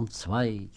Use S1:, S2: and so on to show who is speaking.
S1: und Zweig